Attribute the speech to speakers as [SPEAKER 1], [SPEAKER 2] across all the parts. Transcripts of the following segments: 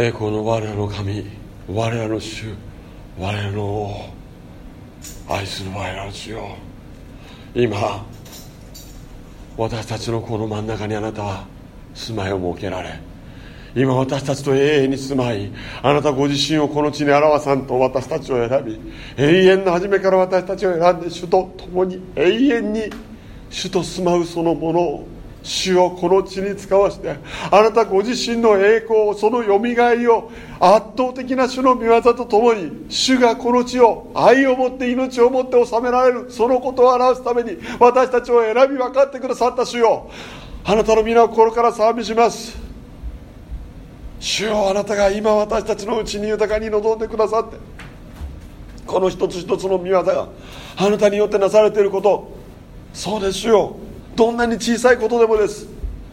[SPEAKER 1] 栄光の我らの神我らの主我らの王愛する我らの主よ。今私たちのこの真ん中にあなたは住まいを設けられ今私たちと永遠に住まいあなたご自身をこの地に表さんと私たちを選び永遠の初めから私たちを選んで主と共に永遠に主と住まうそのものを主をこの地に使わしてあなたご自身の栄光をそのよみがえりを圧倒的な主の御業とともに主がこの地を愛を持って命を持って治められるそのことを表すために私たちを選び分かってくださった主よ。あなたの皆を心から賛美します。主よあなたが今私たちのうちに豊かに望んでくださってこの一つ一つの御業があなたによってなされていること。そうですよ。どんなに小さいことでもです。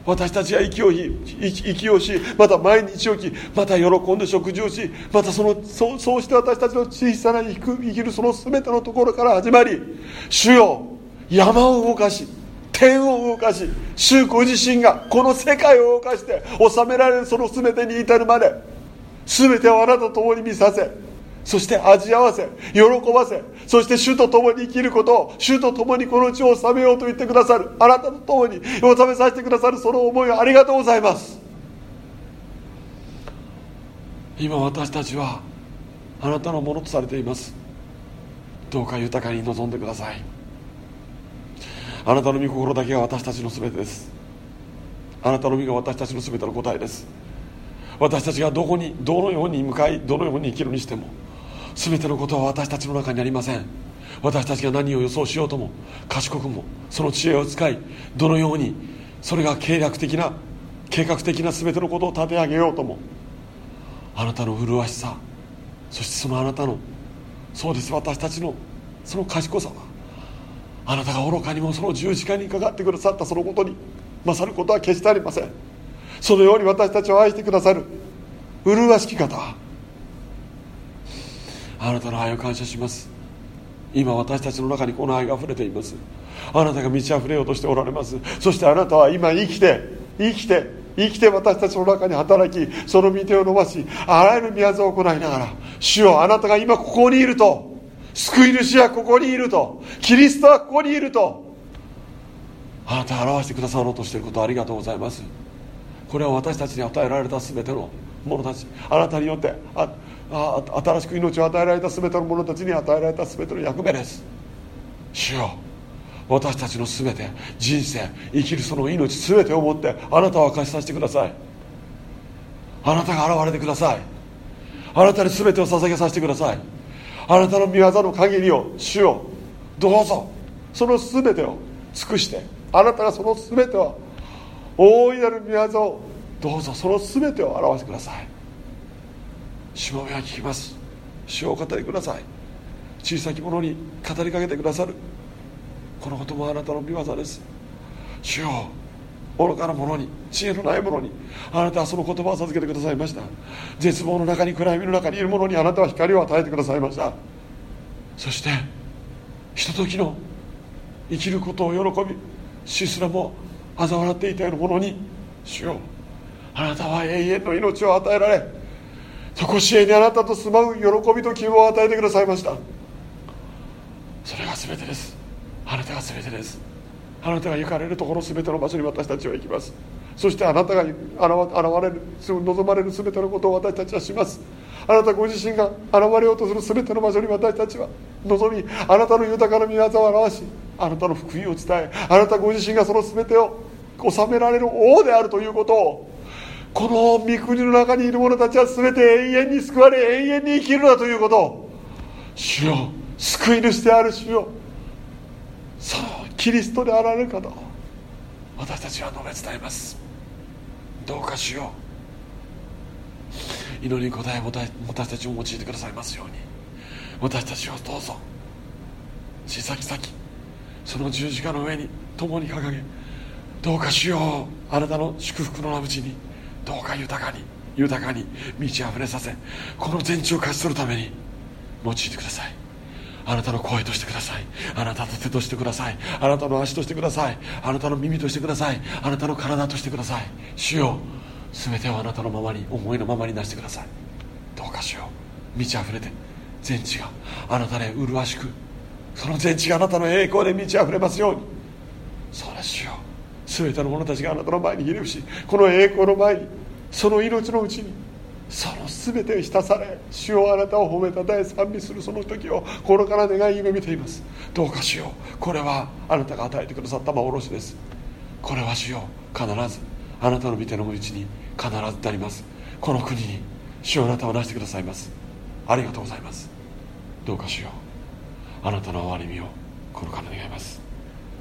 [SPEAKER 1] 私たちが息を息をしまた毎日起きまた喜んで食事をしまたそのそうそうして私たちの小さな生きるその全てのところから始まり主よ山を動かし天を動かし主ご自身がこの世界を動かして治められるその全てに至るまで全てをあなたと共に見させそして味合わせ喜ばせそして主と共に生きることを主と共にこの地を治めようと言ってくださるあなたと共に治めさせてくださるその思いをありがとうございます。今私たちはあなたのものとされています。どうか豊かに望んでください。あなたの御心だけが私たちの全てです。あなたの御が私たちの全ての答えです。私たちがどこにどのように向かいどのように生きるにしても全てのことは私たちの中にありません。私たちが何を予想しようとも賢くもその知恵を使いどのようにそれが計画的な計画的な全てのことを立て上げようともあなたの麗しさそしてそのあなたのそうです私たちのその賢さはあなたが愚かにもその十字架にかかってくださったそのことに勝ることは決してありません。そのように私たちを愛してくださる麗しき方あなたの愛を感謝します。今私たちの中にこの愛が溢れています。あなたが満ち溢れようとしておられます。そしてあなたは今生きて生きて生きて私たちの中に働きその御手を伸ばしあらゆる宮業を行いながら主よあなたが今ここにいると救い主はここにいるとキリストはここにいるとあなたを表してくださろうとしていることありがとうございます。これは私たちに与えられた全ての者たちあなたによってああ新しく命を与えられた全ての者たちに与えられた全ての役目です。主よ私たちの全て人生生きるその命全てをもってあなたを明かしさせてください。あなたが現れてください。あなたに全てを捧げさせてください。あなたの御業の限りを主よどうぞその全てを尽くしてあなたがその全ては大いなる御業をどうぞその全てを表してください。主の目は聞きます。主を語りください。小さき者に語りかけてくださる。このこともあなたの御業です。主よ愚かな者に知恵のない者にあなたはその言葉を授けてくださいました。絶望の中に暗闇の中にいる者にあなたは光を与えてくださいました。そしてひとときの生きることを喜び死すらも嘲笑っていたような者に主よあなたは永遠の命を与えられ常しえにあなたと住まう喜びと希望を与えてくださいました。それが全てです。あなたが全てです。あなたが行かれるところ全ての場所に私たちは行きます。そしてあなたが現れる望まれる全てのことを私たちはします。あなたご自身が現れようとする全ての場所に私たちは望みあなたの豊かな御業を表しあなたの福音を伝えあなたご自身がその全てを治められる王であるということをこの御国の中にいる者たちは全て永遠に救われ永遠に生きるなということを主よ救い主である主よそうキリストであられる方を私たちは述べ伝えます。どうかしよう祈りに応え私たちを用いてくださいますように。私たちをどうぞ小さき先その十字架の上に共に掲げどうかしようあなたの祝福の名淵にどうか豊かに豊かに満ち溢れさせこの全地を勝ち取るために用いてください。あなたの声としてください。あなたの手としてください。あなたの足としてください。あなたの耳としてください。あなたの体としてください。主よ全てをあなたのままに思いのままになしてください。どうかしよう満ち溢れて全地があなたで麗しくその全地があなたの栄光で満ち溢れますように。そうですよ。全ての者たちがあなたの前にひれ伏しこの栄光の前にその命のうちにその全てを浸され主をあなたを褒めたたえ賛美するその時を心から願い夢見ています。どうかしようこれはあなたが与えてくださった幻です。これは主よ必ずあなたの御手のうちに必ずなります。この国に主をあなたはなしてくださいます。ありがとうございます。どうかしようあなたの憐れみを心から願います。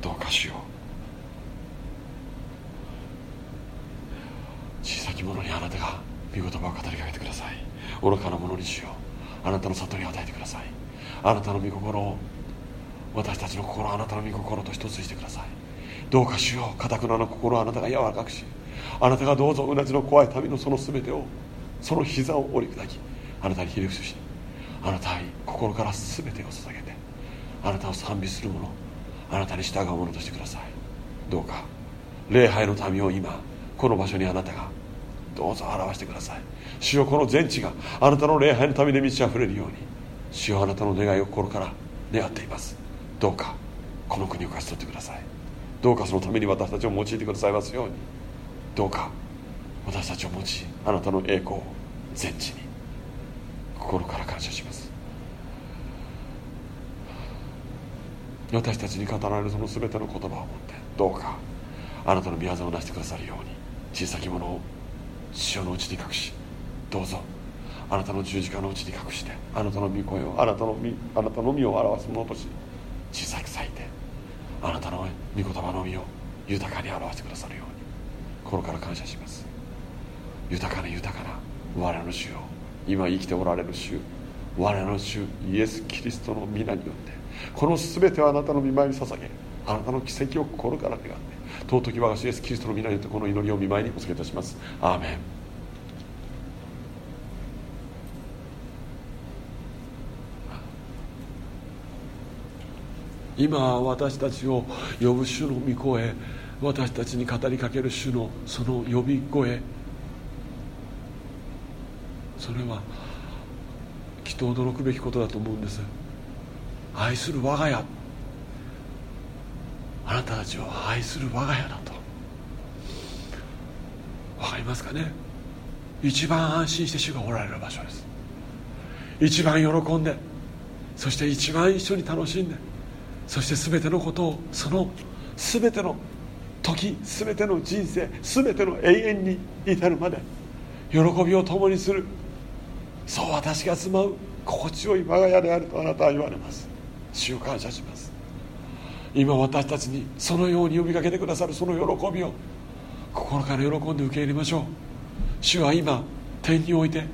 [SPEAKER 1] どうかしよう小さき者にあなたが御言葉を語りかけてください。愚かな者にしよう。あなたの悟りを与えてください。あなたの御心を私たちの心あなたの御心と一つにしてください。どうかしよう。かたくなの心をあなたが柔らかくしあなたがどうぞうなじの怖い民のその全てをその膝を折り砕きあなたにひれ伏しあなたに心から全てを捧げてあなたを賛美する者あなたに従う者としてください。どうか礼拝の民を今この場所にあなたがどうぞ表してください。主よこの全地があなたの礼拝のためで満ち溢れるように。主よあなたの願いを心から願っています。どうかこの国を勝ち取ってください。どうかそのために私たちを用いてくださいますように。どうか私たちを用いあなたの栄光を全地に。心から感謝します。私たちに語られるその全ての言葉を持ってどうかあなたの御業をなしてくださるように。小さきものを潮のうちに隠しどうぞあなたの十字架のうちに隠してあなたの御声をあなたの身あなたの身を表すものとし小さく咲いてあなたの御言葉の身を豊かに表してくださるように心から感謝します。豊かな豊かな我らの主よ。今生きておられる主我らの主イエス・キリストの皆によってこの全てをあなたの御前に捧げあなたの奇跡を心から願って尊き我が主イエス・キリストの皆によってこの祈りを御前にお告げいたします。アーメン。今私たちを呼ぶ主の御声私たちに語りかける主のその呼び声。それはきっと驚くべきことだと思うんです。愛する我が家。あなたたちを愛する我が家だと。分かりますかね？一番安心して主がおられる場所です。一番喜んでそして一番一緒に楽しんでそして全てのことをその全ての時全ての人生全ての永遠に至るまで喜びを共にするそう私が住まう心地よい我が家であるとあなたは言われます。主を感謝します。今私たちにそのように呼びかけてくださるその喜びを心から喜んで受け入れましょう。主は今天において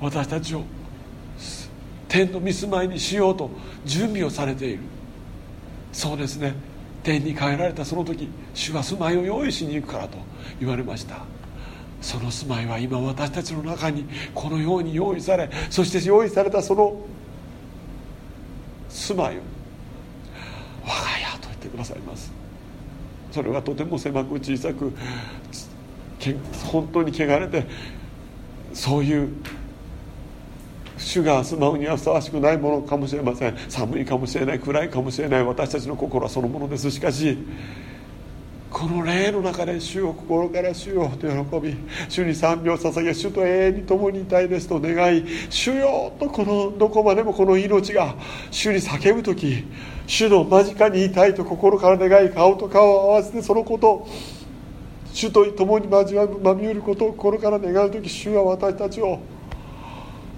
[SPEAKER 1] 私たちを天の見住まいにしようと準備をされている。そうですね。天に帰られたその時主は住まいを用意しに行くからと言われました。その住まいは今私たちの中にこのように用意されそして用意されたその住まいを我がくださいます。それはとても狭く小さく本当に汚れてそういう主が住まうにはふさわしくないものかもしれません。寒いかもしれない暗いかもしれない私たちの心はそのものです。しかしこの霊の中で主を心から主をと喜び主に賛美を捧げ主と永遠に共にいたいですと願い主よとこのどこまでもこの命が主に叫ぶ時主の間近にいたいと心から願い顔と顔を合わせてそのこと主と共に交わるまみうることを心から願う時主は私たちを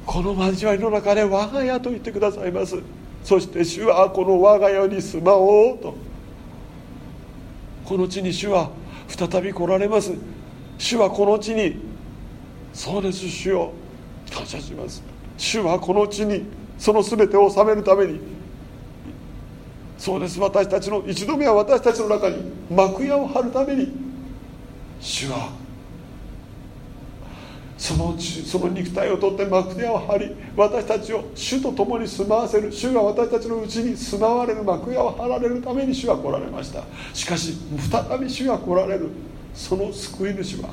[SPEAKER 1] この交わりの中で我が家と言ってくださいます。そして主はこの我が家に住まおうと。この地に主は再び来られます。主はこの地にそうです主を感謝します。主はこの地にその全てを治めるためにそうです私たちの一度目は私たちの中に幕屋を張るために主はそのその肉体を取って幕屋を張り私たちを主と共に住まわせる主が私たちのうちに住まわれる幕屋を張られるために主は来られました。しかし再び主が来られるその救い主は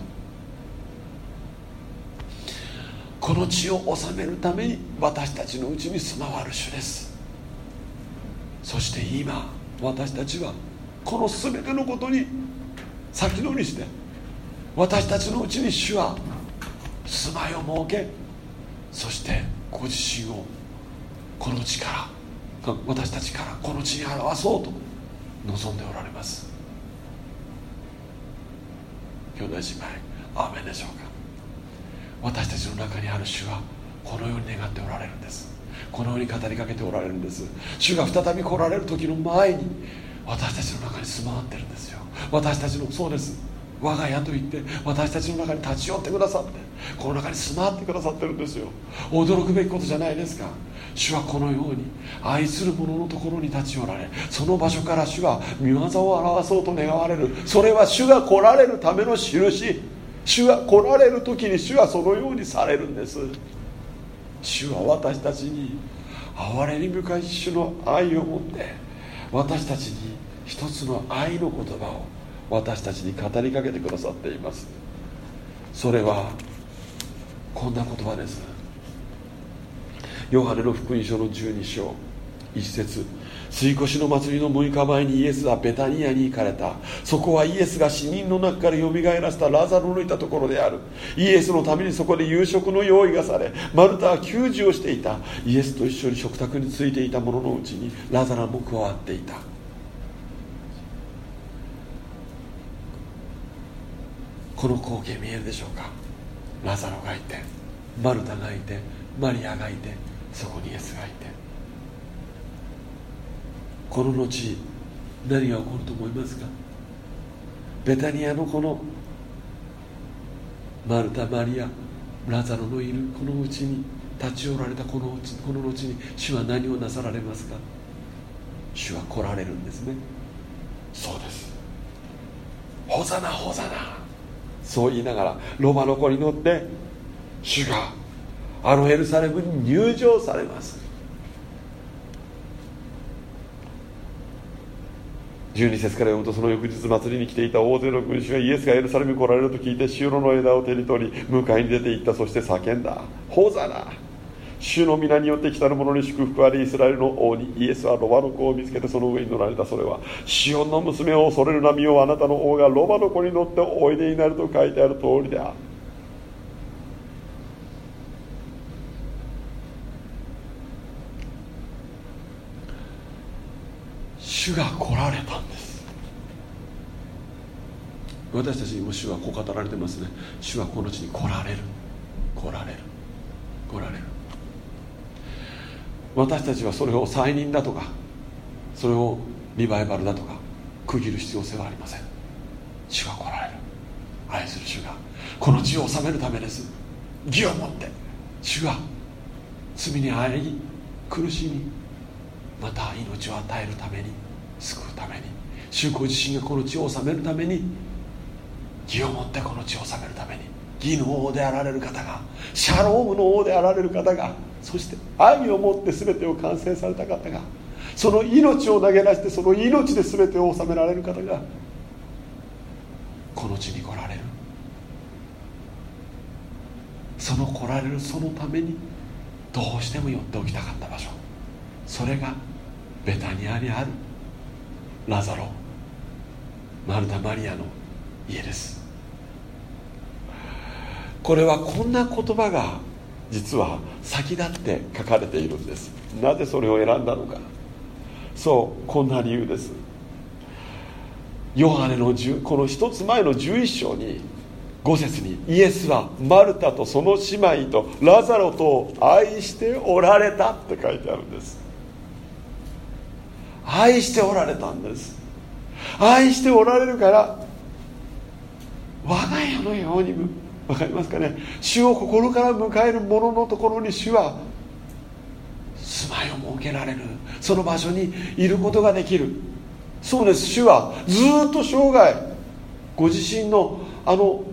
[SPEAKER 1] この地を治めるために私たちのうちに備わる主です。そして今私たちはこの全てのことに先乗りして私たちのうちに主は住まいを設けそしてご自身をこの地から私たちからこの地に表そうと望んでおられます。兄弟姉妹アーメンでしょうか。私たちの中にある主はこのように願っておられるんです。このように語りかけておられるんです。主が再び来られる時の前に私たちの中に住まわってるんですよ。私たちのそうです。我が家といって私たちの中に立ち寄ってくださってこの中に住まわってくださってるんですよ。驚くべきことじゃないですか。主はこのように愛する者のところに立ち寄られその場所から主は御業を表そうと願われる。それは主が来られるための印。主が来られる時に主はそのようにされるんです。主は私たちに憐れに深い主の愛を持って私たちに一つの愛の言葉を私たちに語りかけてくださっています。それはこんな言葉です。ヨハネの福音書の12章一節。追越しの祭りの6日前にイエスはベタニアに行かれた。そこはイエスが死人の中からよみがえらせたラザロのいたところである。イエスのためにそこで夕食の用意がされマルタは給仕をしていた。イエスと一緒に食卓についていた者のうちにラザラも加わっていた。この光景見えるでしょうか？ラザロがいてマルタがいてマリアがいてそこにイエスがいて。この後何が起こると思いますか？ベタニアのこのマルタマリアラザロのいるこのうちに立ち寄られたこのうちこの後に主は何をなさられますか？主は来られるんですね。そうです。ホザナホザナ。そう言いながらロマの子に乗って主があのエルサレムに入場されます。12節から読むとその翌日祭りに来ていた大勢の群衆がイエスがエルサレムに来られると聞いて城の枝を手に取り迎えに出て行った。そして叫んだ「ホザナ!」主の皆によって来たる者に祝福ありイスラエルの王にイエスはロバの子を見つけてその上に乗られた。それはシオンの娘を恐れる波をあなたの王がロバの子に乗っておいでになると書いてある通りである主が来られたんです。私たちにも主はこう語られてますね。主はこの地に来られる。来られる。来られる。私たちはそれを再任だとかそれをリバイバルだとか区切る必要性はありません。主が来られる。愛する主が。この地を治めるためです。義を持って。主が罪にあえぎ苦しみまた命を与えるために救うために。主ご自身がこの地を治めるために義を持ってこの地を治めるために。義の王であられる方がシャロームの王であられる方がそして愛を持って全てを完成された方がその命を投げ出してその命で全てを治められる方がこの地に来られる。その来られるそのためにどうしても寄っておきたかった場所。それがベタニアにあるラザロマルタ・マリアの家です。これはこんな言葉が実は先立って書かれているんです。なぜそれを選んだのか。そうこんな理由です。ヨハネのこの一つ前の11章に5節にイエスはマルタとその姉妹とラザロとを愛しておられたって書いてあるんです。愛しておられたんです。愛しておられるから我が家のように。分かりますかね？主を心から迎える者のところに主は住まいを設けられる。その場所にいることができる。そうです。主はずっと生涯ご自身のあの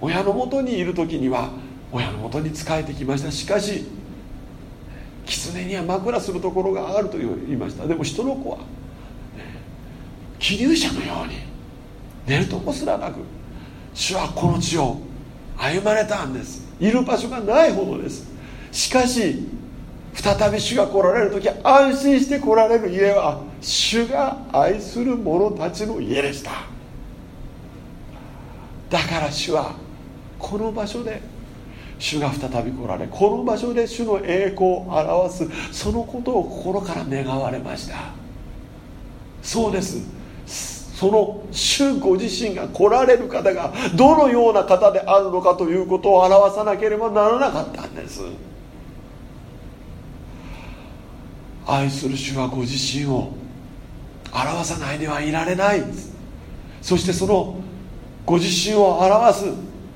[SPEAKER 1] 親のもとにいる時には親のもとに仕えてきました。しかし狐には枕するところがあると言いました。でも人の子は気流者のように寝るとこすらなく主はこの地を歩まれたんです。いる場所がないほどです。しかし再び主が来られる時安心して来られる家は主が愛する者たちの家でした。だから主はこの場所で主が再び来られこの場所で主の栄光を表すそのことを心から願われました。そうです。その主ご自身が来られる方がどのような方であるのかということを表さなければならなかったんです。愛する主はご自身を表さないではいられないそしてそのご自身を表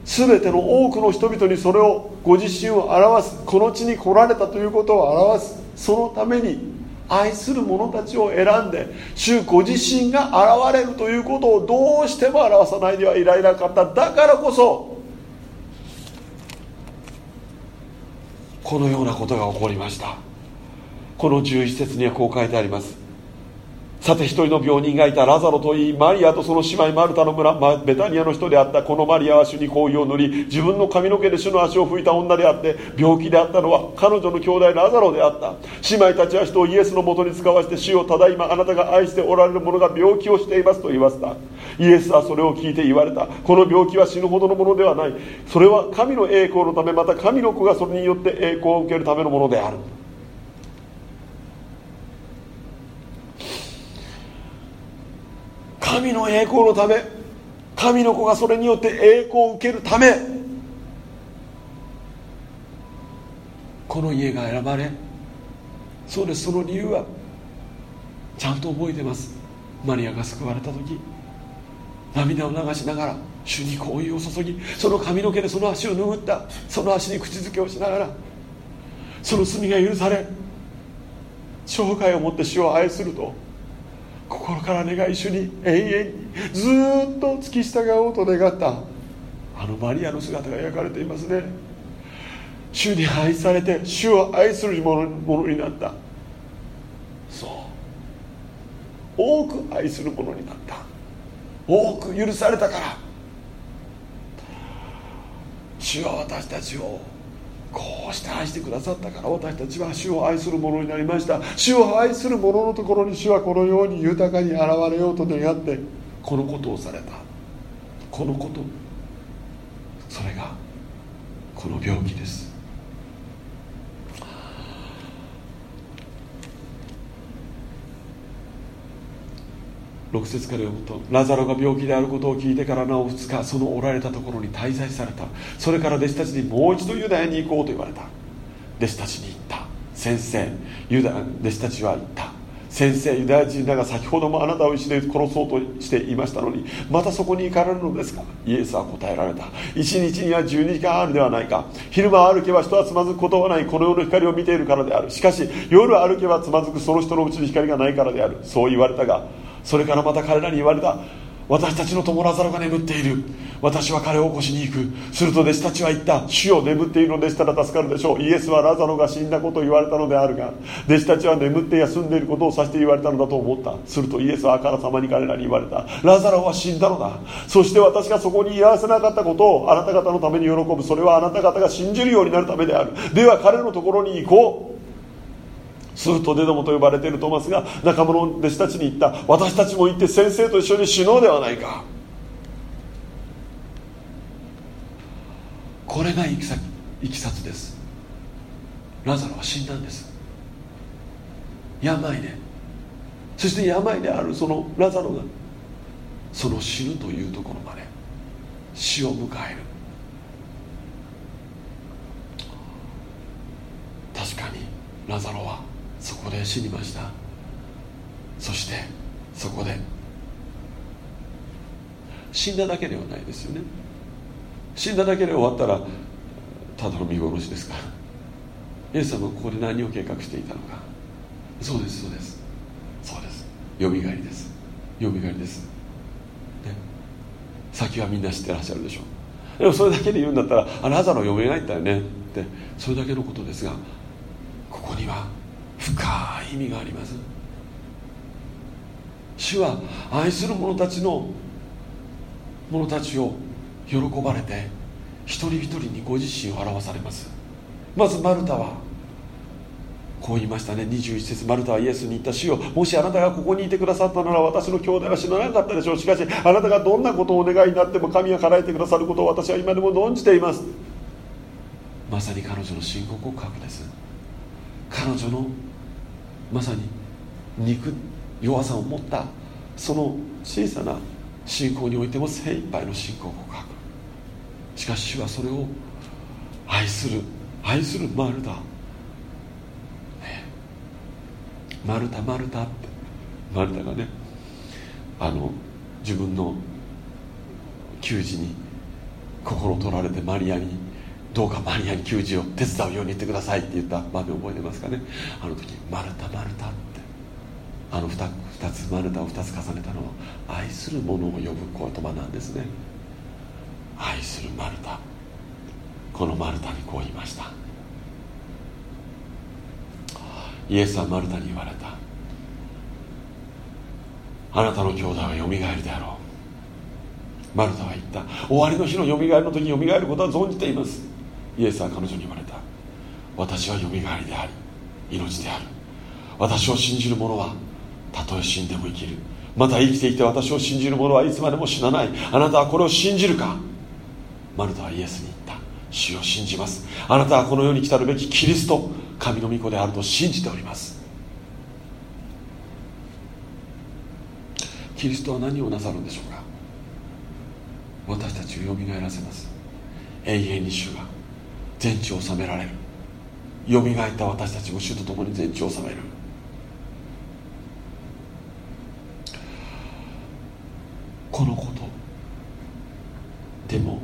[SPEAKER 1] す全ての多くの人々にそれをご自身を表すこの地に来られたということを表すそのために愛する者たちを選んで主ご自身が現れるということをどうしても表さないにはいられなかった。だからこそこのようなことが起こりました。この11節にはこう書いてあります。さて一人の病人がいたラザロといいマリアとその姉妹マルタの村ベタニアの人であったこのマリアは主に香油を塗り自分の髪の毛で主の足を拭いた女であって病気であったのは彼女の兄弟ラザロであった。姉妹たちは人をイエスのもとに使わして主をただいまあなたが愛しておられる者が病気をしていますと言わせた。イエスはそれを聞いて言われた。この病気は死ぬほどのものではない。それは神の栄光のためまた神の子がそれによって栄光を受けるためのものである。神の栄光のため神の子がそれによって栄光を受けるためこの家が選ばれそうです。その理由はちゃんと覚えてます。マリアが救われた時涙を流しながら主に好意を注ぎその髪の毛でその足を拭ったその足に口づけをしながらその罪が許され生涯をもって主を愛すると心から願い主に永遠にずっと付き従おうと願った。あのマリアの姿が描かれていますね。主に愛されて主を愛するものになった。そう。多く愛するものになった。多く許されたから。主は私たちをこうして愛してくださったから私たちは主を愛する者になりました。主を愛する者のところに主はこのように豊かに現れようと願ってこのことをされた。このこと。それがこの病気です。6節から読むとラザロが病気であることを聞いてからなお2日そのおられたところに滞在された。それから弟子たちにもう一度ユダヤに行こうと言われた。弟子たちに言った。先生ユダ弟子たちは言った。先生ユダヤ人らが先ほどもあなたを石で殺そうとしていましたのにまたそこに行かれるのですか？イエスは答えられた。一日には12時間あるではないか。昼間歩けば人はつまずくことはない。この世の光を見ているからである。しかし夜歩けばつまずくその人のうちに光がないからである。そう言われたがそれからまた彼らに言われた。私たちの友ラザロが眠っている。私は彼を起こしに行く。すると弟子たちは言った。主を眠っているのでしたら助かるでしょう。イエスはラザロが死んだことを言われたのであるが。弟子たちは眠って休んでいることを指して言われたのだと思った。するとイエスはあからさまに彼らに言われた。ラザロは死んだのだ。そして私がそこに居合わせなかったことをあなた方のために喜ぶ。それはあなた方が信じるようになるためである。では彼のところに行こう。するとデドモと呼ばれているトマスが仲間の弟子たちに言った。私たちも行って先生と一緒に死のうではないか。これがいきさいきさつです。ラザロは死んだんです。病で。そして病であるそのラザロがその死ぬというところまで死を迎える。確かにラザロはそこで死にました。そしてそこで死んだだけではないですよね。死んだだけで終わったらただの見殺しですから。イエス様はここで何を計画していたのか。そうですそうです。そうです。よみがえりです。よみがえりです、ね、先はみんな知ってらっしゃるでしょう。でもそれだけで言うんだったらあラザロよみがえったよね。って。それだけのことですがここには深い意味があります。主は愛する者たちの者たちを喜ばれて一人一人にご自身を表されます。まずマルタはこう言いましたね。21節マルタはイエスに言った主よもしあなたがここにいてくださったなら私の兄弟は死ななかったでしょう。しかしあなたがどんなことをお願いになっても神が叶えてくださることを私は今でも存じています。まさに彼女の信仰告白です。彼女のまさに肉弱さを持ったその小さな信仰においても精一杯の信仰を告白しかし主はそれを愛する愛するマルタ、ね、マルタマルタって。マルタがねあの自分の給仕に心を取られてマリアにどうかマリアに給仕を手伝うように言ってくださいって言った。場面覚えてますかね？あの時マルタマルタって。あの 2, 2つマルタを2つ重ねたのは愛する者を呼ぶ言葉なんですね愛するマルタこのマルタにこう言いましたイエスはマルタに言われたあなたの兄弟はよみがえるであろうマルタは言った終わりの日のよみがえりの時によみがえることは存じていますイエスは彼女に言われた。私はよみがえりであり命である。私を信じる者はたとえ死んでも生きる。また生きていて私を信じる者はいつまでも死なない。あなたはこれを信じるか。マルタはイエスに言った。主を信じます。あなたはこの世に来たるべきキリスト神の御子であると信じております。キリストは何をなさるんでしょうか。私たちをよみがえらせます。永遠に主が全地を治められる。よみがえった私たちも主と共に全地を治める。このことでも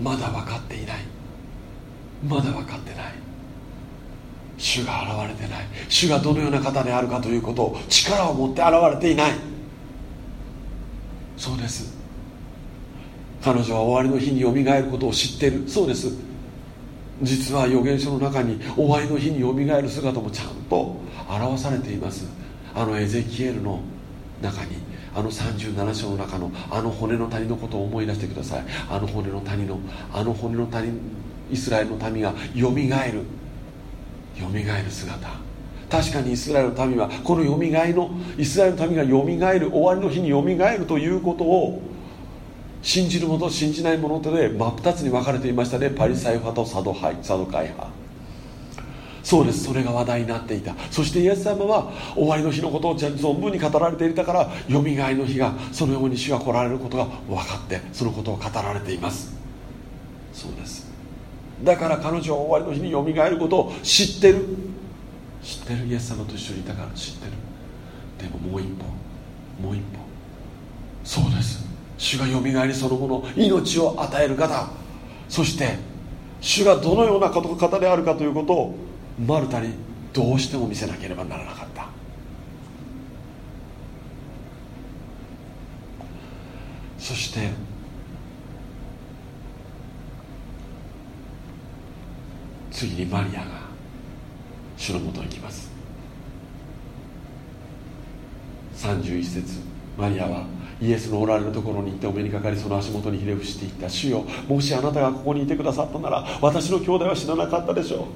[SPEAKER 1] まだ分かっていない。まだ分かってない。主が現れてない。主がどのような方であるかということを力を持って現れていない。そうです。彼女は終わりの日によみがえることを知っている。そうです。実は預言書の中に終わりの日によみがえる姿もちゃんと表されています。あのエゼキエルの中にあの37章の中のあの骨の谷のことを思い出してください。あの骨の谷のあの骨の谷イスラエルの民がよみがえるよみがえる姿。確かにイスラエルの民はこのよみがえのイスラエルの民がよみがえる終わりの日によみがえるということを信じる者と信じない者とで真っ二つに分かれていましたね。パリサイ派とサドハイサドカイ派。そうです。それが話題になっていた。そしてイエス様は終わりの日のことを存分に語られていたからよみがえの日がそのように主が来られることが分かってそのことを語られています。そうです。だから彼女は終わりの日によみがえることを知ってる。知ってる。イエス様と一緒にいたから知ってる。でももう一歩。もう一歩。そうです。主がよみがえりそのもの命を与える方。そして主がどのような方であるかということをマルタにどうしても見せなければならなかった。そして次にマリアが主のもとに来ます。31節マリアはイエスのおられるところに行ってお目にかかりその足元にひれ伏していった主よもしあなたがここにいてくださったなら私の兄弟は死ななかったでしょ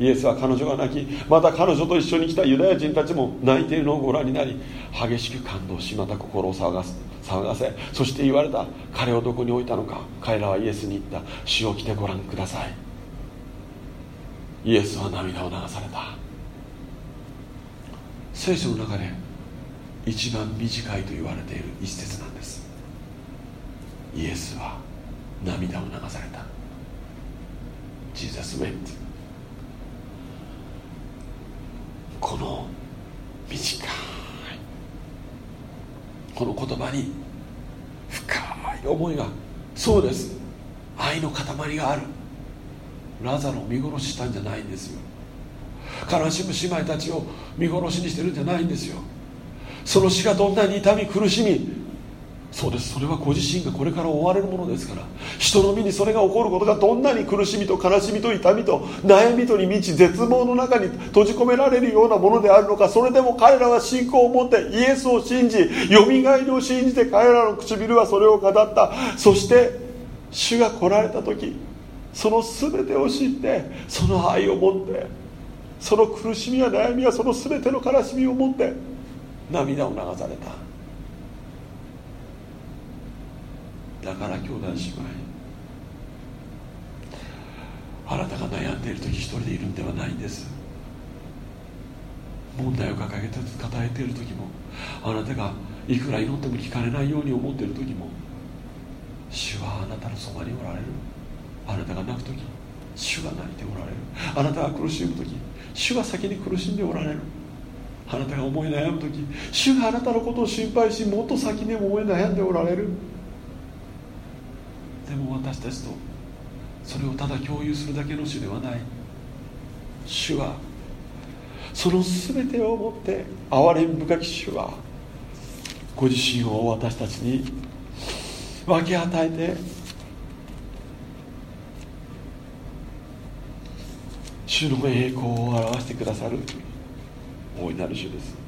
[SPEAKER 1] う。イエスは彼女が泣きまた彼女と一緒に来たユダヤ人たちも泣いているのをご覧になり激しく感動しまた心を騒がす騒がせそして言われた彼をどこに置いたのか彼らはイエスに言った。主を来てご覧ください。イエスは涙を流された。聖書の中で一番短いと言われている一節なんです。イエスは涙を流された。Jesus wept この短いこの言葉に深い思いがそうです。愛の塊がある。ラザロを見殺ししたんじゃないんですよ。悲しむ姉妹たちを見殺しにしてるんじゃないんですよ。その死がどんなに痛み苦しみそうです。それはご自身がこれから追われるものですから。人の身にそれが起こることがどんなに苦しみと悲しみと痛みと悩みとに満ち絶望の中に閉じ込められるようなものであるのかそれでも彼らは信仰を持ってイエスを信じよみがえりを信じて彼らの唇はそれを語った。そして主が来られた時その全てを知ってその愛を持ってその苦しみや悩みやその全ての悲しみを持って涙を流された。だから兄弟姉妹。あなたが悩んでいる時一人でいるんではないんです。問題を抱えて抱えている時もあなたがいくら祈っても聞かれないように思っている時も主はあなたのそばにおられる。あなたが泣く時主が泣いておられる。あなたが苦しむ時主が先に苦しんでおられる。あなたが思い悩む時主があなたのことを心配しもっと先にも思い悩んでおられる。でも私たちとそれをただ共有するだけの主ではない。主はその全てをもって憐れみ深き主はご自身を私たちに分け与えて主の栄光を表してくださる。大いなる主です。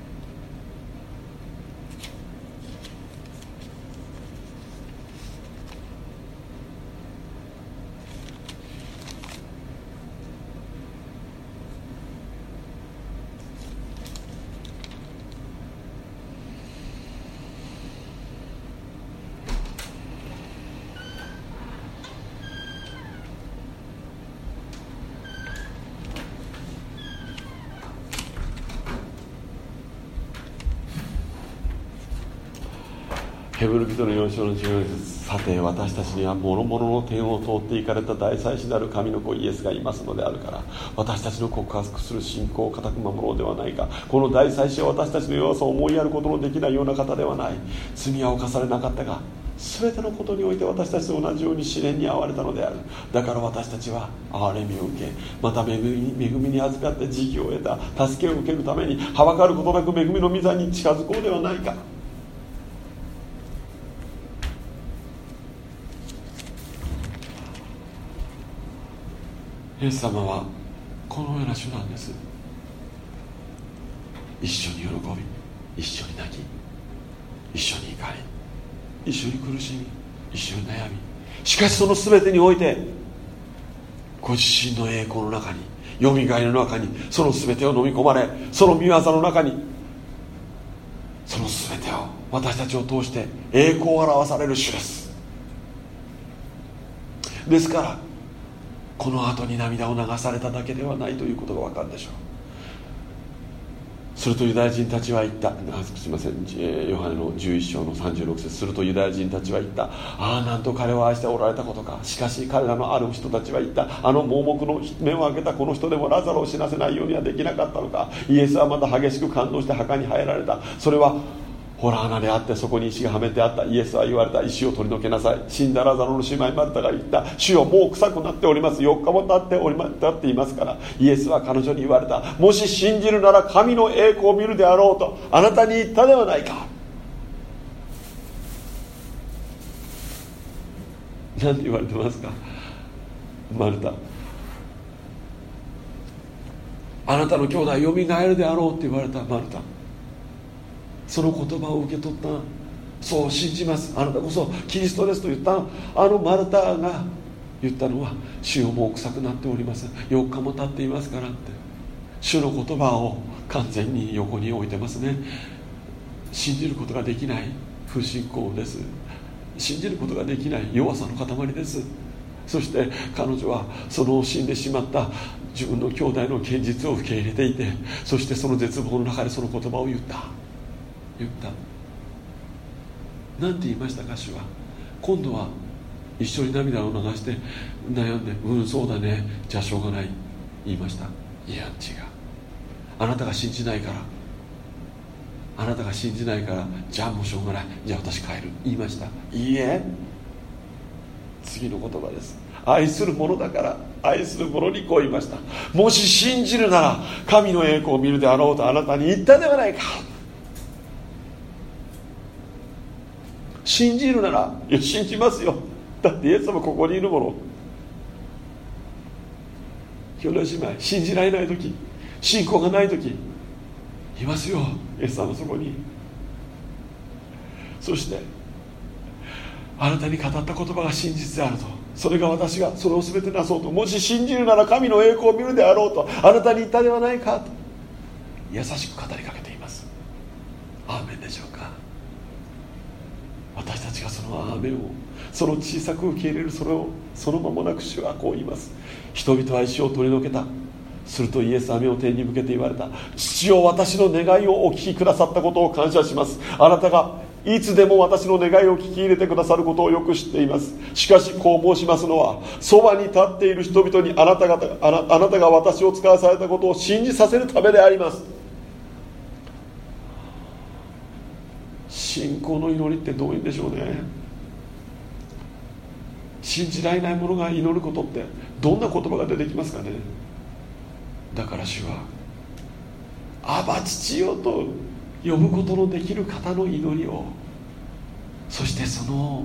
[SPEAKER 1] ヘブル人の4章の14節さて私たちには諸々の点を通っていかれた大祭司なる神の子イエスがいますのであるから私たちの告白する信仰を固く守ろうではないかこの大祭司は私たちの弱さを思いやることのできないような方ではない。罪は犯されなかったが全てのことにおいて私たちと同じように試練に遭われたのである。だから私たちは憐れみを受けまた恵み恵みに預かって時期を得た。助けを受けるためにはばかることなく恵みの御座に近づこうではないか。イエス様はこのような主なんです。一緒に喜び一緒に泣き一緒に怒り一緒に苦しみ一緒に悩み。しかしその全てにおいてご自身の栄光の中によみがえりの中にその全てを飲み込まれその御業の中にその全てを私たちを通して栄光を表される主です。ですからこの後に涙を流されただけではないということが分かるでしょう。するとユダヤ人たちは言った。すみません。ヨハネの11章の36節。するとユダヤ人たちは言った。ああなんと彼を愛しておられたことか。しかし彼らのある人たちは言った。あの盲目の目を開けたこの人でもラザロを死なせないようにはできなかったのか。イエスはまた激しく感動して墓に入られた。それはほら穴であってそこに石がはめてあった。イエスは言われた。石を取り除けなさい。死んだラザロの姉妹マルタが言った。主よもう臭くなっております4日も経っておりま経っていますからイエスは彼女に言われた。もし信じるなら神の栄光を見るであろうとあなたに言ったではないか。何て言われてますか？マルタ。あなたの兄弟よみがえるであろうって言われたマルタ。その言葉を受け取った。そう信じます。あなたこそキリストですと言ったあのマルタが言ったのは主よもう臭くなっております。4日も経っていますからって。主の言葉を完全に横に置いてますね。信じることができない。不信仰です。信じることができない。弱さの塊です。そして彼女はその死んでしまった。自分の兄弟の現実を受け入れていてそしてその絶望の中でその言葉を言った。言った。何て言いましたか主は。今度は一緒に涙を流して悩んでうんそうだね。じゃあしょうがない。言いました。いや違う。あなたが信じないから。あなたが信じないからじゃあもうしょうがない。じゃあ私帰る。言いました。いいえ。次の言葉です。愛する者だから愛する者にこう言いました。もし信じるなら神の栄光を見るであろうとあなたに言ったではないか。信じるならいや信じますよ。だってイエス様ここにいるもの。兄弟姉妹信じられない時信仰がない時いますよ。イエス様そこに。そしてあなたに語った言葉が真実であると。それが私がそれを全てなそうと。もし信じるなら神の栄光を見るであろうと。あなたに言ったではないかと。優しく語りかけています。アーメンでしょうか。私たちがそのアーメンをその小さく受け入れるそれをそのまもなく主はこう言います。人々は石を取り除けた。するとイエスは目を天に向けて言われた。父よ私の願いをお聞きくださったことを感謝します。あなたがいつでも私の願いを聞き入れてくださることをよく知っています。しかしこう申しますのはそばに立っている人々にあなたがあなあなたが私を使わされたことを信じさせるためであります。信仰の祈りってどういうんでしょうね。信じられないものが祈ることってどんな言葉が出てきますかね。だから主は「アバ父よ」と呼ぶことのできる方の祈りをそしてその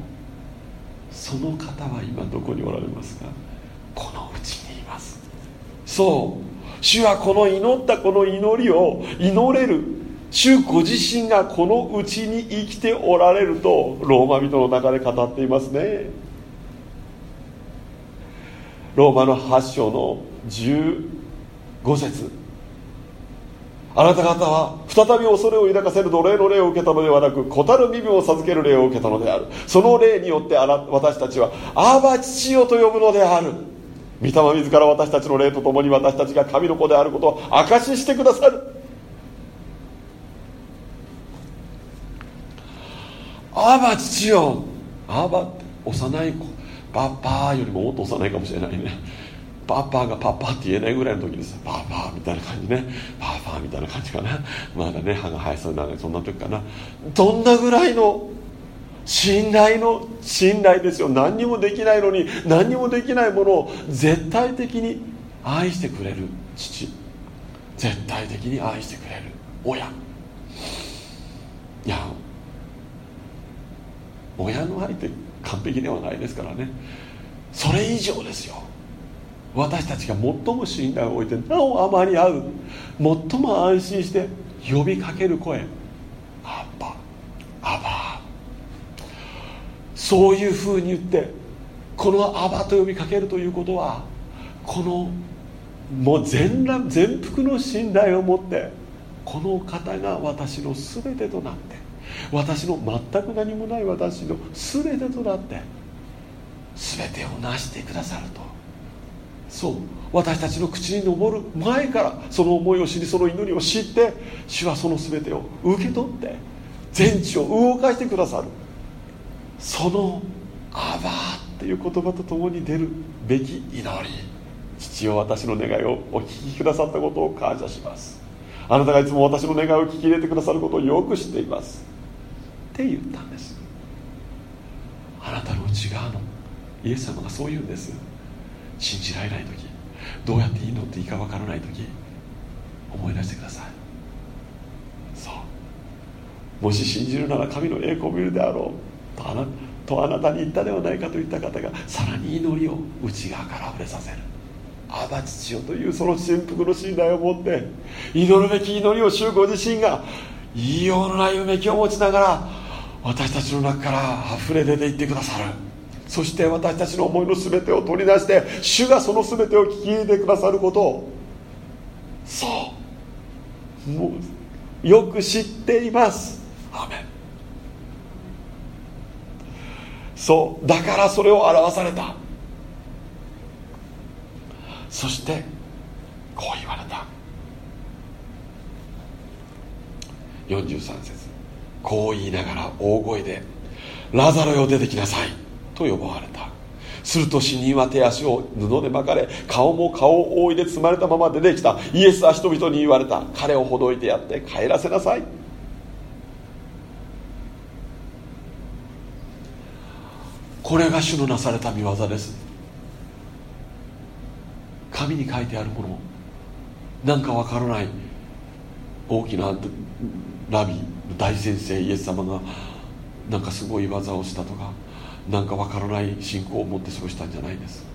[SPEAKER 1] その方は今どこにおられますか。このうちにいます。そう。主はこの祈ったこの祈りを祈れる。主ご自身がこのうちに生きておられるとローマ人の中で語っていますね。ローマの8章の15節。あなた方は再び恐れを抱かせる奴隷の霊を受けたのではなく小たる身分を授ける霊を受けたのである。その霊によってあな私たちは「アーバ父よ」と呼ぶのである。御霊自ら私たちの霊とともに私たちが神の子であることを証ししてくださる。アーバ父よ。アーバって幼い子。パパよりももっと幼いかもしれないね。パパがパパって言えないぐらいの時ですパパみたいな感じね。パパみたいな感じかな。まだね歯が生えそうなそんな時かな。どんなぐらいの信頼の信頼ですよ。何にもできないのに何にもできないものを絶対的に愛してくれる父。絶対的に愛してくれる親。いや親の愛って完璧ではないですからね。それ以上ですよ。私たちが最も信頼を置いてなおあまり合う。最も安心して呼びかける声「アッパアバ」そういうふうに言ってこの「アバ」と呼びかけるということはこのもう全全幅の信頼を持ってこの方が私の全てとなって私の全く何もない私の全てとなって全てを成してくださると。そう。私たちの口に上る前からその思いを知りその祈りを知って主はその全てを受け取って全地を動かしてくださる。その「アバー」っていう言葉とともに出るべき祈り。父よ私の願いをお聞きくださったことを感謝します。あなたがいつも私の願いを聞き入れてくださることをよく知っています。って言ったんです。あなたの内側のイエス様がそう言うんです。信じられない時どうやって祈っていいかわからない時思い出してください。そう。もし信じるなら神の栄光を見るであろう。とあなとあなたに言ったではないかと言った方がさらに祈りを内側から溢れさせる。アバ父よというその神福の信頼を持って祈るべき祈りを主ご自身が言いようのないうめきを持ちながら私たちの中から溢れ出ていってくださる。そして私たちの思いの全てを取り出して主がその全てを聞き入れてくださることを。そう。もうよく知っています。アメそう。だからそれを表された。そしてこう言われた。43節。こう言いながら大声で「ラザロよ出てきなさい」と呼ばれた。すると死人は手足を布で巻かれ顔も顔を覆いで包まれたまま出てきた。イエスは人々に言われた彼をほどいてやって帰らせなさいこれが主のなされた見業です紙に書いてあるものなんかわからない大きなラビ大先生イエス様がなんかすごい技をしたとかなんかわからない信仰を持って過ごしたんじゃないです。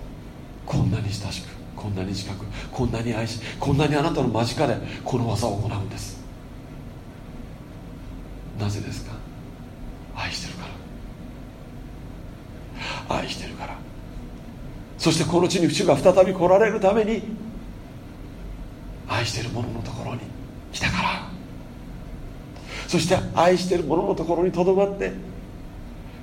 [SPEAKER 1] こんなに親しくこんなに近くこんなに愛しこんなにあなたの間近でこの技を行うんです。なぜですか？愛してるから。愛してるから。そしてこの地に主が再び来られるために愛してる者のところに来たから。そして愛してる者のところにとどまって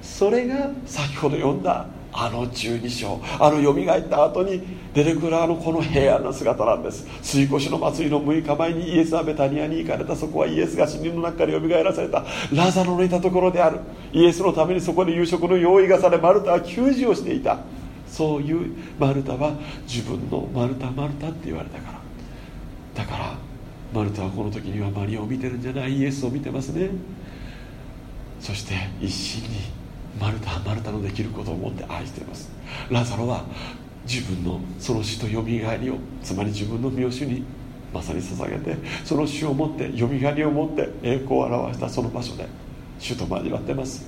[SPEAKER 1] それが先ほど読んだあの十二章あのよみがえった後に出てくるあのこの平安な姿なんです。追越の祭りの6日前にイエスはベタニアに行かれた。そこはイエスが死人の中からよみがえらされた。ラザロのいたところである。イエスのためにそこで夕食の用意がされマルタは給仕をしていた。そういうマルタは自分のマルタマルタって言われたから。だからマルタはこの時にはマリアを見てるんじゃない？イエスを見てますね。そして一心にマルタはマルタのできることを思って愛しています。ラザロは自分のその死とよみがえりをつまり自分の身を主にまさに捧げてその死をもってよみがえりをもって栄光を表したその場所で主と交わってます。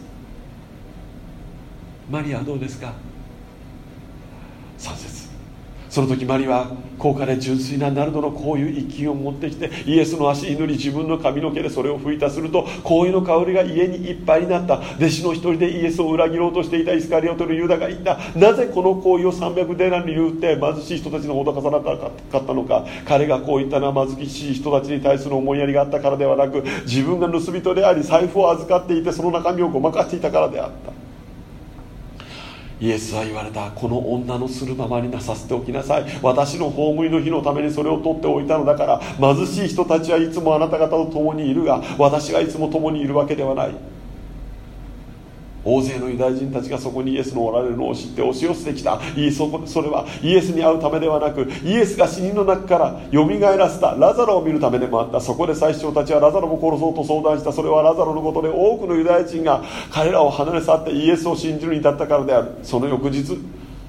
[SPEAKER 1] マリアはどうですか？3節。その時マリは高価で純粋なナルドのこういう一金を持ってきてイエスの足祈り自分の髪の毛でそれを拭いた。すると香油の香りが家にいっぱいになった。弟子の一人でイエスを裏切ろうとしていたイスカリオトのユダが言った。なぜこの香油を300デナに言って貧しい人たちの施さなかったのか。彼がこう言ったのは貧しい人たちに対する思いやりがあったからではなく自分が盗人であり財布を預かっていてその中身をごまかしていたからであった。イエスは言われたこの女のするままになさせておきなさい。私の葬りの日のためにそれを取っておいたのだから貧しい人たちはいつもあなた方と共にいるが私がいつも共にいるわけではない。大勢のユダヤ人たちがそこにイエスのおられるのを知って押し寄せてきた。そこそれはイエスに会うためではなくイエスが死人の中からよみがえらせたラザロを見るためでもあった。そこで最初たちはラザロも殺そうと相談した。それはラザロのことで多くのユダヤ人が彼らを離れ去ってイエスを信じるに至ったからである。その翌日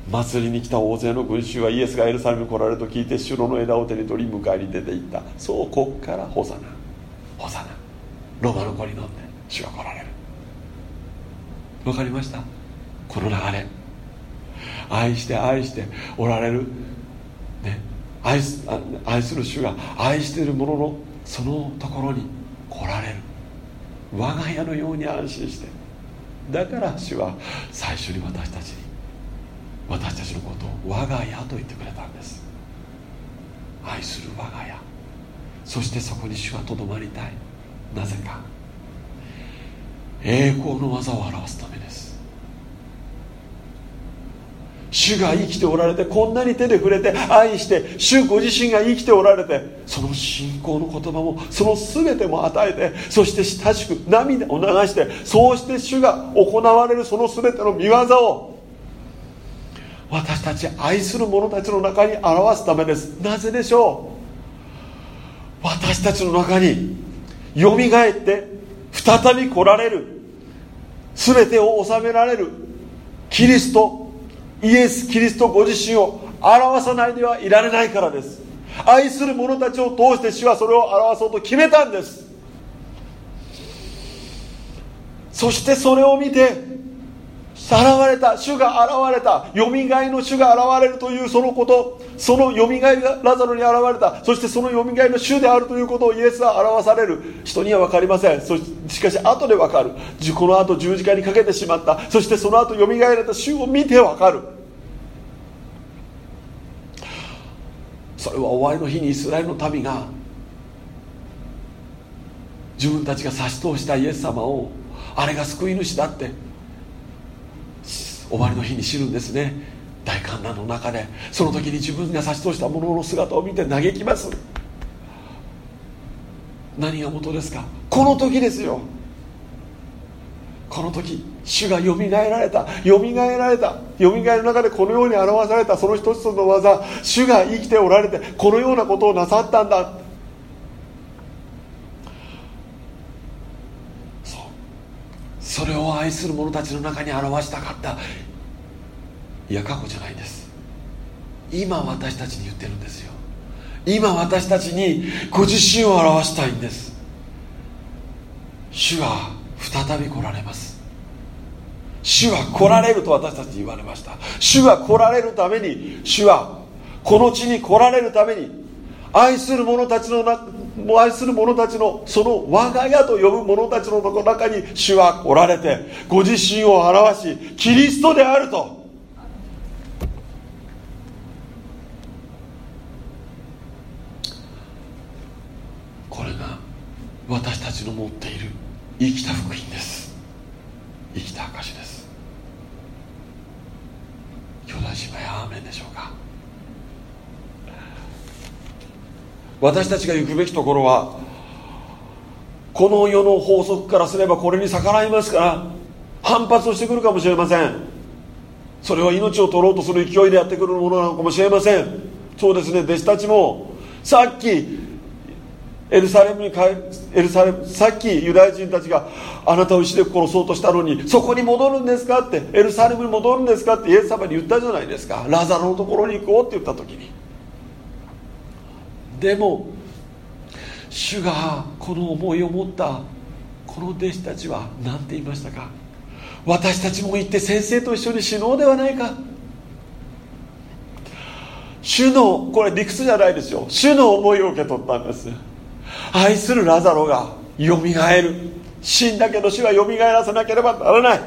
[SPEAKER 1] 祭りに来た大勢の群衆はイエスがエルサレムに来られると聞いて城の枝を手に取り迎えに出て行った。そうこっからホザナ。ホザナ。ロマの子に乗って主が来られる。分かりました？この流れ。愛して愛しておられる、ね、愛す愛する主が愛している者のそのところに来られる。我が家のように安心して。だから主は最初に私たちに私たちのことを我が家と言ってくれたんです。愛する我が家。そしてそこに主はとどまりたい。なぜか。栄光の技を表すためです。主が生きておられてこんなに手で触れて愛して主ご自身が生きておられてその信仰の言葉もその全ても与えてそして親しく涙を流してそうして主が行われるその全ての見業を私たち愛する者たちの中に表すためです。なぜでしょう？私たちの中によみがえって再び来られる。全てを収められる。キリストイエス・キリストご自身を表さないではいられないからです。愛する者たちを通して主はそれを表そうと決めたんです。そしてそれを見て現れた主が現れたよみがえの主が現れるというそのことそのよみがえがラザロに現れたそしてそのよみがえの主であるということをイエスは表される。人には分かりません。そしかし後で分かる。この後十字架にかけてしまった。そしてその後よみがえられた主を見て分かる。それは終わりの日にイスラエルの民が自分たちが差し通したイエス様をあれが救い主だって終わりの日に知るんですね。大観覧の中で。その時に自分が差し通したものの姿を見て嘆きます。何が元ですか？この時ですよ。この時主がよみがえられた。よみがえられた。よみがえる中でこのように表されたその一つの技。主が生きておられてこのようなことをなさったんだそれを愛する者たちの中に表したかった。いや過去じゃないんです。今私たちに言ってるんですよ。今私たちにご自身を表したいんです。主は再び来られます。主は来られると私たちに言われました。主は来られるために主はこの地に来られるために愛する者たちの愛する者たちのその我が家と呼ぶ者たちの中に主はおられてご自身を表しキリストであると。これが私たちの持っている生きた福音です。生きた証です。兄弟姉妹アーメンでしょうか。私たちが行くべきところはこの世の法則からすればこれに逆らいますから反発をしてくるかもしれません。それは命を取ろうとする勢いでやってくるものなのかもしれません。そうですね。弟子たちもさっきエルサレムに帰エルサレムさっきユダヤ人たちがあなたを石で殺そうとしたのにそこに戻るんですかってエルサレムに戻るんですかってイエス様に言ったじゃないですか。ラザロのところに行こうって言った時に。でも主がこの思いを持ったこの弟子たちは何て言いましたか？私たちも行って先生と一緒に死のうではないか。主のこれ理屈じゃないですよ。主の思いを受け取ったんです。愛するラザロがよみがえる。死んだけど主はよみがえらせなければならない。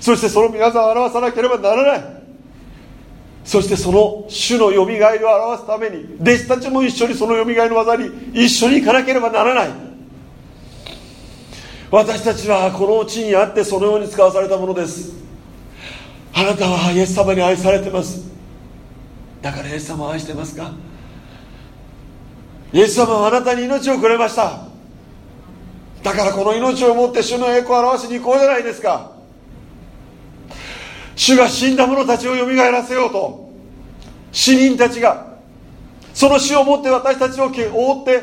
[SPEAKER 1] そしてその皆さんを表さなければならない。そしてその主のよみがえりを表すために弟子たちも一緒にそのよみがえりの技に一緒に行かなければならない。私たちはこの地にあってそのように使わされたものです。あなたはイエス様に愛されてます。だからイエス様を愛してますか？イエス様はあなたに命をくれました。だからこの命をもって主の栄光を表しに行こうじゃないですか。主が死んだ者たちをよみがえらせようと死人たちがその死をもって私たちを覆って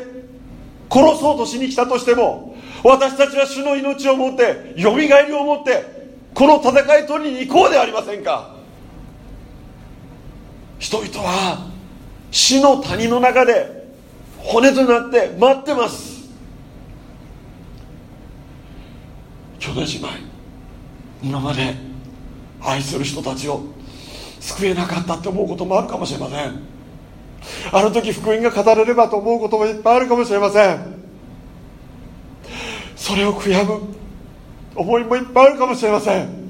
[SPEAKER 1] 殺そうとしに来たとしても私たちは主の命をもってよみがえりをもってこの戦い取りに行こうではありませんか。人々は死の谷の中で骨となって待ってます。兄弟姉妹今まで愛する人たちを救えなかったって思うこともあるかもしれません。あの時福音が語れればと思うこともいっぱいあるかもしれません。それを悔やむ思いもいっぱいあるかもしれません。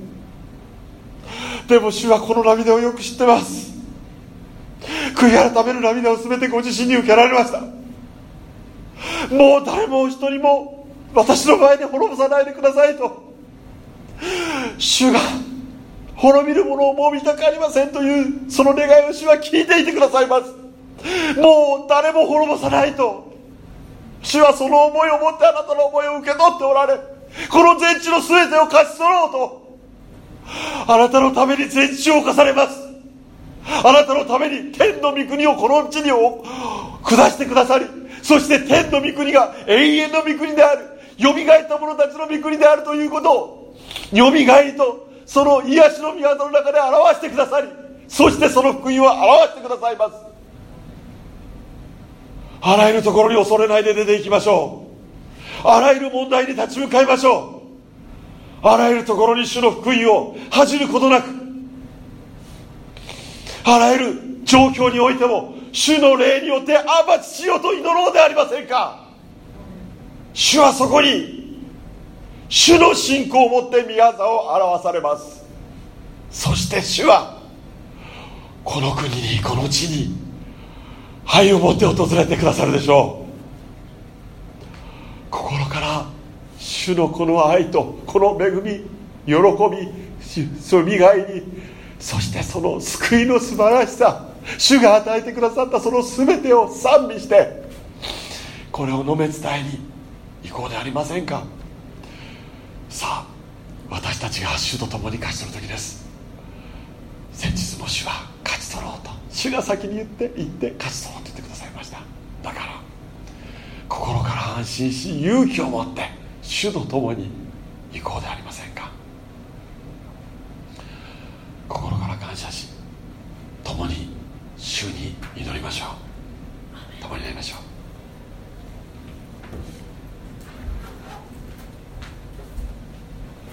[SPEAKER 1] でも主はこの涙をよく知ってます。悔い改める涙を全てご自身に受けられました。もう誰もお一人も私の前で滅ぼさないでくださいと。主が滅びる者をもう見たくありませんというその願いを主は聞いていてくださいます。もう誰も滅ぼさないと。主はその思いを持ってあなたの思いを受け取っておられこの全地の全てを勝ち取ろうと。あなたのために全地を犯されます。あなたのために天の御国をこの地に下してくださりそして天の御国が永遠の御国であるよみがえった者たちの御国であるということをよみがえりとその癒しの御業の中で表してくださりそしてその福音を表してくださいます。あらゆるところに恐れないで出ていきましょう。あらゆる問題に立ち向かいましょう。あらゆるところに主の福音を恥じることなくあらゆる状況においても主の霊によってアバ父ようと祈ろうではありませんか。主はそこに主の信仰を持って御業を表されます。そして主はこの国にこの地に愛を持って訪れてくださるでしょう。心から主のこの愛とこの恵み喜びそみがいにそしてその救いの素晴らしさ主が与えてくださったその全てを賛美してこれをのめ伝えに行こうでありませんか？さあ私たちが主と共に勝ち取る時です。先日も主は勝ち取ろうと主が先に言って言って勝ち取ろうと言ってくださいました。だから心から安心し勇気を持って主と共に行こうでありませんか。心から感謝し共に主に祈りましょう。共に祈りましょう。